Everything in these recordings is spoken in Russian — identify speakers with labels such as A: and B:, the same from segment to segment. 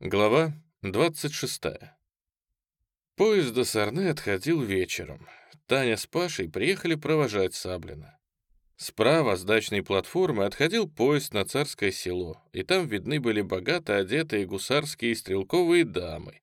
A: Глава 26. Поезд до Сарны отходил вечером. Таня с Пашей приехали провожать Саблина. Справа с дачной платформы отходил поезд на Царское село, и там видны были богато одетые гусарские и стрелковые дамы.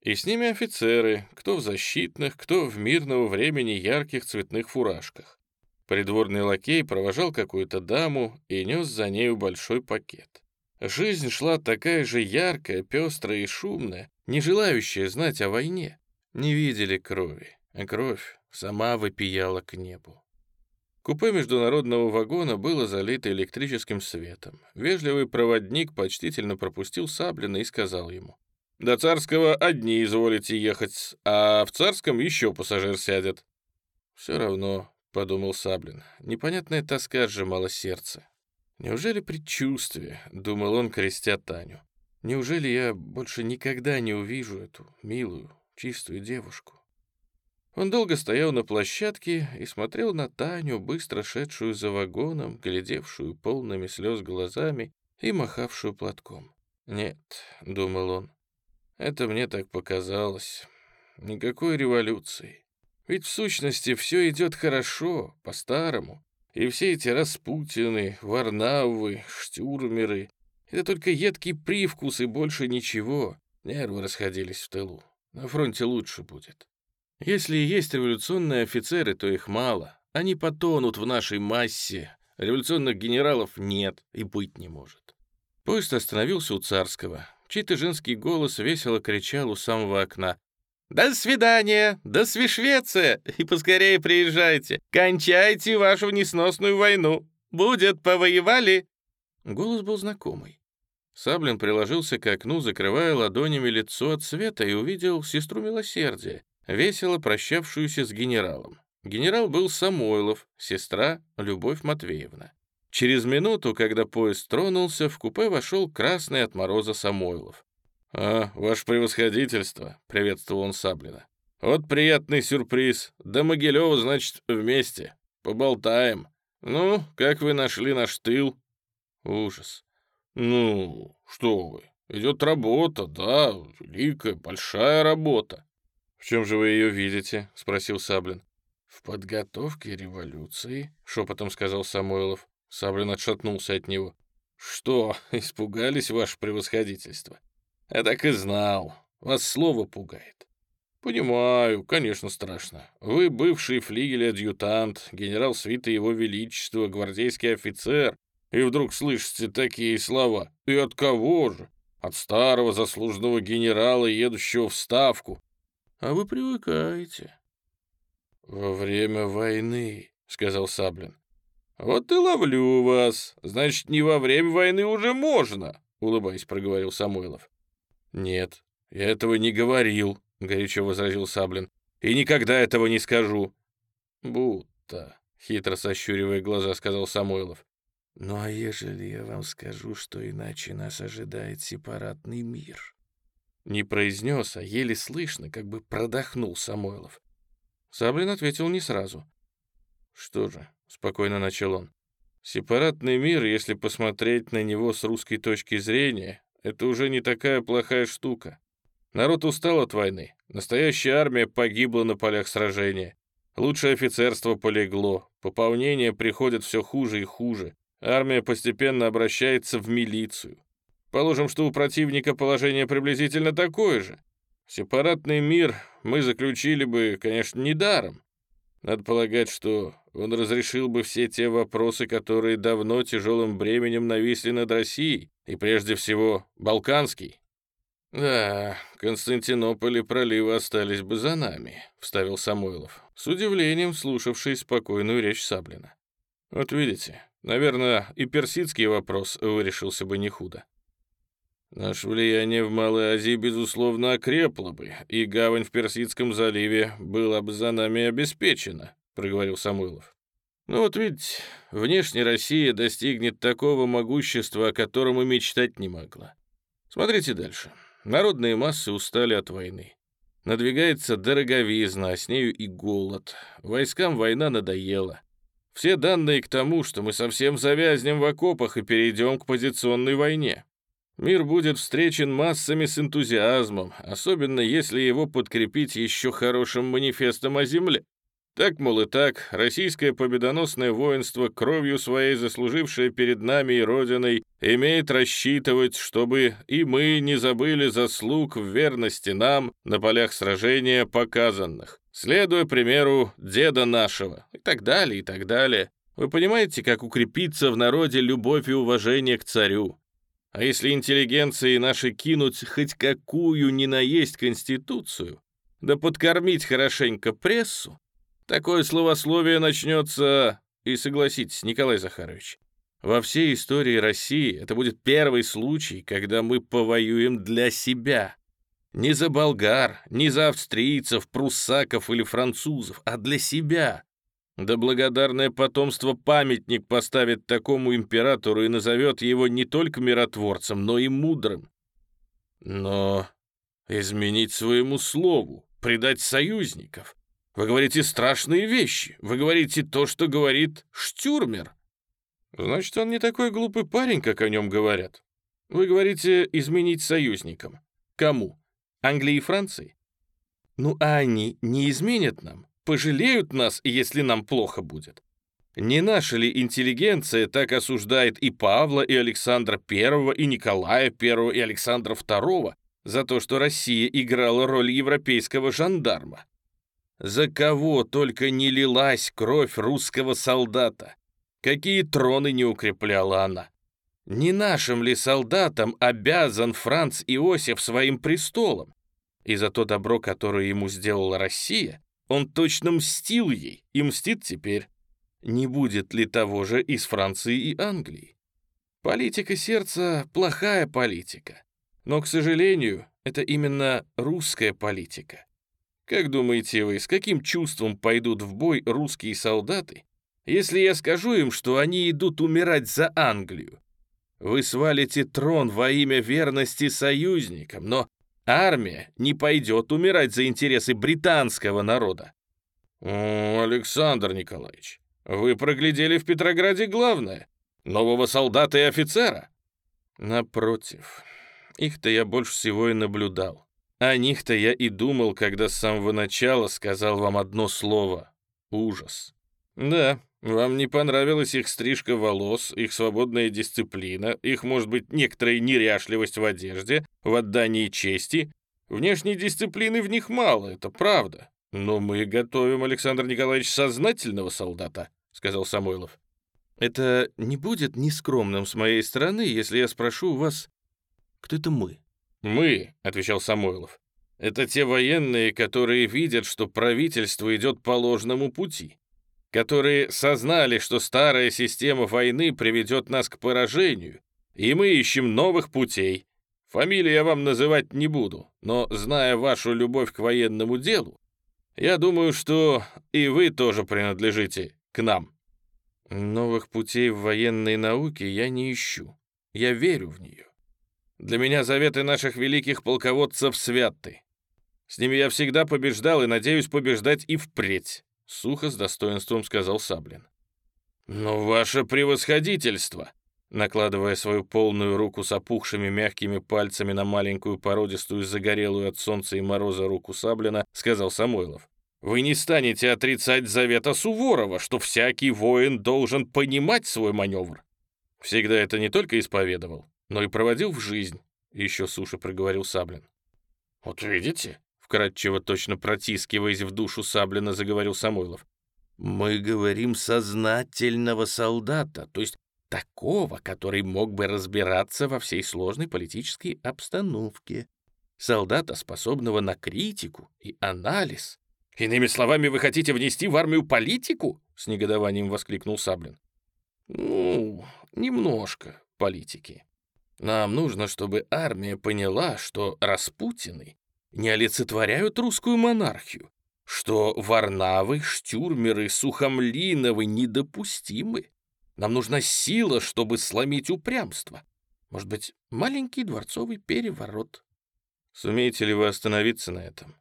A: И с ними офицеры, кто в защитных, кто в мирного времени ярких цветных фуражках. Придворный лакей провожал какую-то даму и нес за нею большой пакет. Жизнь шла такая же яркая, пестрая и шумная, не желающая знать о войне. Не видели крови, а кровь сама выпияла к небу. Купе международного вагона было залито электрическим светом. Вежливый проводник почтительно пропустил Саблина и сказал ему, «До Царского одни изволите ехать, а в Царском еще пассажир сядет». «Все равно», — подумал Саблин, — непонятная тоска сжимала сердце. «Неужели предчувствие?» — думал он, крестя Таню. «Неужели я больше никогда не увижу эту милую, чистую девушку?» Он долго стоял на площадке и смотрел на Таню, быстро шедшую за вагоном, глядевшую полными слез глазами и махавшую платком. «Нет», — думал он, — «это мне так показалось. Никакой революции. Ведь в сущности все идет хорошо, по-старому. И все эти Распутины, Варнавы, Штюрмеры — это только едкий привкус и больше ничего. Нервы расходились в тылу. На фронте лучше будет. Если есть революционные офицеры, то их мало. Они потонут в нашей массе. Революционных генералов нет и быть не может. Поезд остановился у Царского. Чей-то женский голос весело кричал у самого окна. «До свидания! До Свишвеция! И поскорее приезжайте! Кончайте вашу несносную войну! Будет, повоевали!» Голос был знакомый. Саблин приложился к окну, закрывая ладонями лицо от света, и увидел сестру милосердия, весело прощавшуюся с генералом. Генерал был Самойлов, сестра — Любовь Матвеевна. Через минуту, когда поезд тронулся, в купе вошел красный от мороза Самойлов. «А, ваше превосходительство», — приветствовал он Саблина. «Вот приятный сюрприз. До Могилева, значит, вместе. Поболтаем. Ну, как вы нашли наш тыл?» Ужас. «Ну, что вы, идет работа, да, великая, большая работа». «В чем же вы ее видите?» — спросил Саблин. «В подготовке революции», — шепотом сказал Самойлов. Саблин отшатнулся от него. «Что, испугались, ваше превосходительство?» Я так и знал. Вас слово пугает. Понимаю, конечно, страшно. Вы бывший флигель-адъютант, генерал свита его величества, гвардейский офицер, и вдруг слышите такие слова. И от кого же? От старого заслуженного генерала, едущего в Ставку. А вы привыкаете. Во время войны, — сказал Саблин. Вот и ловлю вас. Значит, не во время войны уже можно, — улыбаясь, проговорил Самойлов. «Нет, я этого не говорил», — горячо возразил Саблин. «И никогда этого не скажу». «Будто», — хитро сощуривая глаза, сказал Самойлов. «Ну а ежели я вам скажу, что иначе нас ожидает сепаратный мир?» Не произнес, а еле слышно, как бы продохнул Самойлов. Саблин ответил не сразу. «Что же?» — спокойно начал он. «Сепаратный мир, если посмотреть на него с русской точки зрения, это уже не такая плохая штука. Народ устал от войны. Настоящая армия погибла на полях сражения. Лучшее офицерство полегло. Пополнение приходит все хуже и хуже. Армия постепенно обращается в милицию. Положим, что у противника положение приблизительно такое же. Сепаратный мир мы заключили бы, конечно, недаром. Надо полагать, что он разрешил бы все те вопросы, которые давно тяжелым бременем нависли над Россией, и прежде всего Балканский. «Да, Константинополь и проливы остались бы за нами», — вставил Самойлов, с удивлением слушавший спокойную речь Саблина. «Вот видите, наверное, и персидский вопрос вырешился бы не худо. Наше влияние в Малой Азии, безусловно, окрепло бы, и гавань в Персидском заливе была бы за нами обеспечена», — проговорил Самойлов. «Ну вот ведь внешне Россия достигнет такого могущества, о котором и мечтать не могла. Смотрите дальше. Народные массы устали от войны. Надвигается дороговизна, а с нею и голод. Войскам война надоела. Все данные к тому, что мы совсем завязнем в окопах и перейдем к позиционной войне. Мир будет встречен массами с энтузиазмом, особенно если его подкрепить еще хорошим манифестом о земле. Так, мол, и так, российское победоносное воинство, кровью своей заслужившее перед нами и Родиной, имеет рассчитывать, чтобы и мы не забыли заслуг в верности нам на полях сражения показанных, следуя примеру деда нашего, и так далее, и так далее. Вы понимаете, как укрепиться в народе любовь и уважение к царю? А если интеллигенции наши кинуть хоть какую ни наесть конституцию, да подкормить хорошенько прессу, Такое словословие начнется, и согласитесь, Николай Захарович, во всей истории России это будет первый случай, когда мы повоюем для себя. Не за болгар, не за австрийцев, пруссаков или французов, а для себя. Да благодарное потомство памятник поставит такому императору и назовет его не только миротворцем, но и мудрым. Но изменить своему слову, предать союзников — вы говорите страшные вещи. Вы говорите то, что говорит Штюрмер. Значит, он не такой глупый парень, как о нем говорят. Вы говорите изменить союзникам. Кому? Англии и Франции? Ну, а они не изменят нам, пожалеют нас, если нам плохо будет. Не наша ли интеллигенция так осуждает и Павла, и Александра I, и Николая I, и Александра II за то, что Россия играла роль европейского жандарма? За кого только не лилась кровь русского солдата? Какие троны не укрепляла она? Не нашим ли солдатам обязан Франц Иосиф своим престолом? И за то добро, которое ему сделала Россия, он точно мстил ей и мстит теперь. Не будет ли того же и с Францией и Англией? Политика сердца — плохая политика. Но, к сожалению, это именно русская политика. Как думаете вы, с каким чувством пойдут в бой русские солдаты, если я скажу им, что они идут умирать за Англию? Вы свалите трон во имя верности союзникам, но армия не пойдет умирать за интересы британского народа. Александр Николаевич, вы проглядели в Петрограде главное — нового солдата и офицера. Напротив, их-то я больше всего и наблюдал. О них-то я и думал, когда с самого начала сказал вам одно слово — ужас. Да, вам не понравилась их стрижка волос, их свободная дисциплина, их, может быть, некоторая неряшливость в одежде, в отдании чести. Внешней дисциплины в них мало, это правда. Но мы готовим, Александр Николаевич, сознательного солдата, сказал Самойлов. Это не будет нескромным с моей стороны, если я спрошу у вас, кто это мы? «Мы», — отвечал Самойлов, — «это те военные, которые видят, что правительство идет по ложному пути, которые сознали, что старая система войны приведет нас к поражению, и мы ищем новых путей. Фамилии я вам называть не буду, но, зная вашу любовь к военному делу, я думаю, что и вы тоже принадлежите к нам». «Новых путей в военной науке я не ищу. Я верю в нее. Для меня заветы наших великих полководцев святы. С ними я всегда побеждал и надеюсь побеждать и впредь», — сухо с достоинством сказал Саблин. «Но ваше превосходительство!» Накладывая свою полную руку с опухшими мягкими пальцами на маленькую породистую загорелую от солнца и мороза руку Саблина, сказал Самойлов. «Вы не станете отрицать завета Суворова, что всякий воин должен понимать свой маневр. Всегда это не только исповедовал, но и проводил в жизнь», — еще суше проговорил Саблин. «Вот видите?» — вкратчиво точно протискиваясь в душу Саблина, заговорил Самойлов. «Мы говорим сознательного солдата, то есть такого, который мог бы разбираться во всей сложной политической обстановке. Солдата, способного на критику и анализ. Иными словами, вы хотите внести в армию политику?» — с негодованием воскликнул Саблин. «Ну, немножко политики. Нам нужно, чтобы армия поняла, что Распутины не олицетворяют русскую монархию, что Варнавы, Штюрмеры, Сухомлиновы недопустимы. Нам нужна сила, чтобы сломить упрямство. Может быть, маленький дворцовый переворот. Сумеете ли вы остановиться на этом?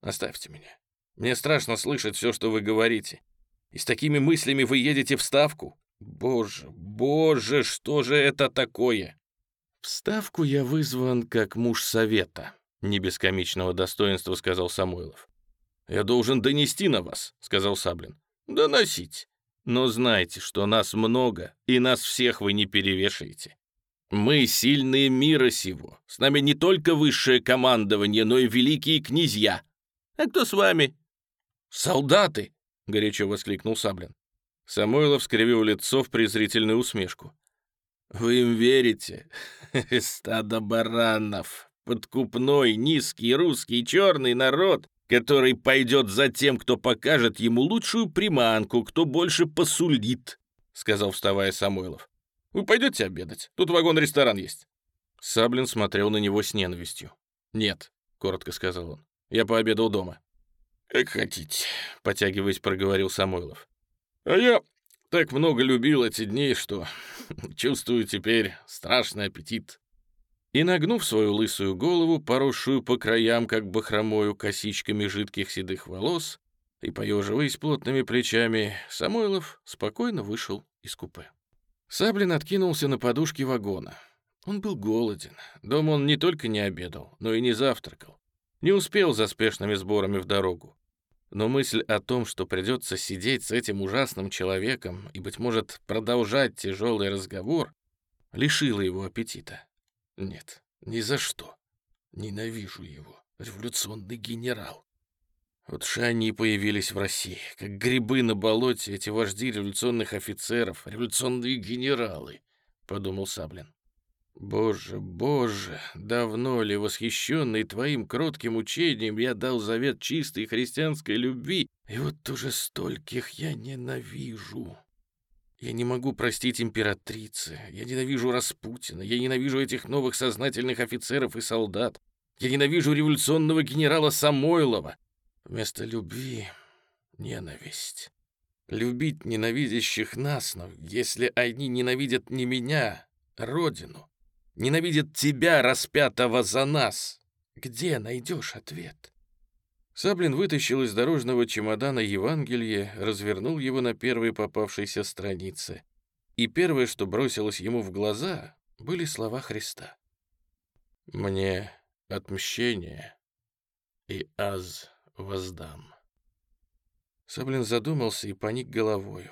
A: Оставьте меня. Мне страшно слышать все, что вы говорите. И с такими мыслями вы едете в Ставку? Боже, боже, что же это такое? «В ставку я вызван как муж совета», — не без комичного достоинства сказал Самойлов. «Я должен донести на вас», — сказал Саблин. «Доносить. Но знайте, что нас много, и нас всех вы не перевешаете. Мы сильные мира сего. С нами не только высшее командование, но и великие князья. А кто с вами?» «Солдаты!» — горячо воскликнул Саблин. Самойлов скривил лицо в презрительную усмешку. «Вы им верите? Стадо баранов, подкупной, низкий, русский, черный народ, который пойдет за тем, кто покажет ему лучшую приманку, кто больше посулит», — сказал, вставая Самойлов. «Вы пойдете обедать? Тут вагон-ресторан есть». Саблин смотрел на него с ненавистью. «Нет», — коротко сказал он, — «я пообедал дома». «Как хотите», — потягиваясь, проговорил Самойлов. «А я так много любил эти дни, что чувствую теперь страшный аппетит». И, нагнув свою лысую голову, поросшую по краям, как бахромою, косичками жидких седых волос, и поеживаясь плотными плечами, Самойлов спокойно вышел из купе. Саблин откинулся на подушке вагона. Он был голоден. Дома он не только не обедал, но и не завтракал. Не успел за спешными сборами в дорогу. Но мысль о том, что придется сидеть с этим ужасным человеком и, быть может, продолжать тяжелый разговор, лишила его аппетита. Нет, ни за что. Ненавижу его, революционный генерал. Вот же они появились в России, как грибы на болоте, эти вожди революционных офицеров, революционные генералы, — подумал Саблин. Боже, боже, давно ли, восхищенный твоим кротким учением, я дал завет чистой христианской любви, и вот уже стольких я ненавижу. Я не могу простить императрицы, я ненавижу Распутина, я ненавижу этих новых сознательных офицеров и солдат, я ненавижу революционного генерала Самойлова. Вместо любви — ненависть. Любить ненавидящих нас, но если они ненавидят не меня, Родину, ненавидит тебя, распятого за нас. Где найдешь ответ?» Саблин вытащил из дорожного чемодана Евангелие, развернул его на первой попавшейся странице. И первое, что бросилось ему в глаза, были слова Христа. «Мне отмщение, и аз воздам». Саблин задумался и поник головою.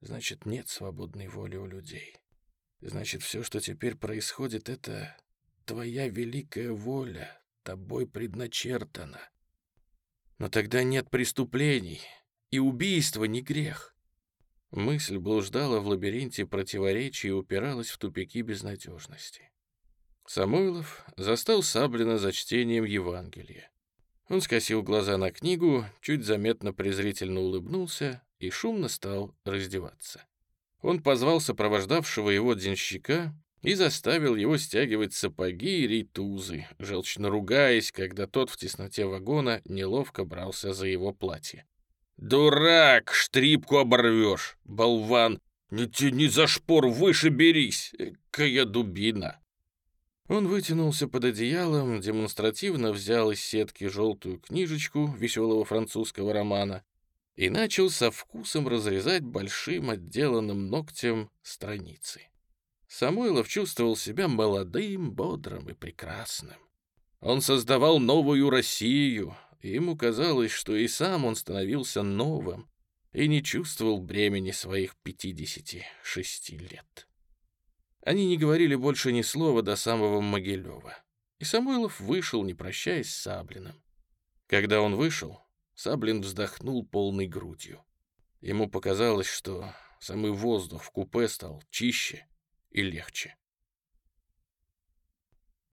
A: Значит, нет свободной воли у людей. Значит, все, что теперь происходит, это твоя великая воля, тобой предначертана. Но тогда нет преступлений, и убийство не грех. Мысль блуждала в лабиринте противоречий и упиралась в тупики безнадежности. Самойлов застал Саблина за чтением Евангелия. Он скосил глаза на книгу, чуть заметно презрительно улыбнулся и шумно стал раздеваться. Он позвал сопровождавшего его денщика и заставил его стягивать сапоги и рейтузы, желчно ругаясь, когда тот в тесноте вагона неловко брался за его платье. «Дурак, штрипку оборвешь, болван! Не тяни за шпор, выше берись, какая дубина!» Он вытянулся под одеялом, демонстративно взял из сетки желтую книжечку веселого французского романа и начал со вкусом разрезать большим отделанным ногтем страницы. Самойлов чувствовал себя молодым, бодрым и прекрасным. Он создавал новую Россию, и ему казалось, что и сам он становился новым и не чувствовал бремени своих 56 лет. Они не говорили больше ни слова до самого Могилева, и Самойлов вышел, не прощаясь с Саблиным. Когда он вышел, Саблин вздохнул полной грудью. Ему показалось, что самый воздух в купе стал чище и легче.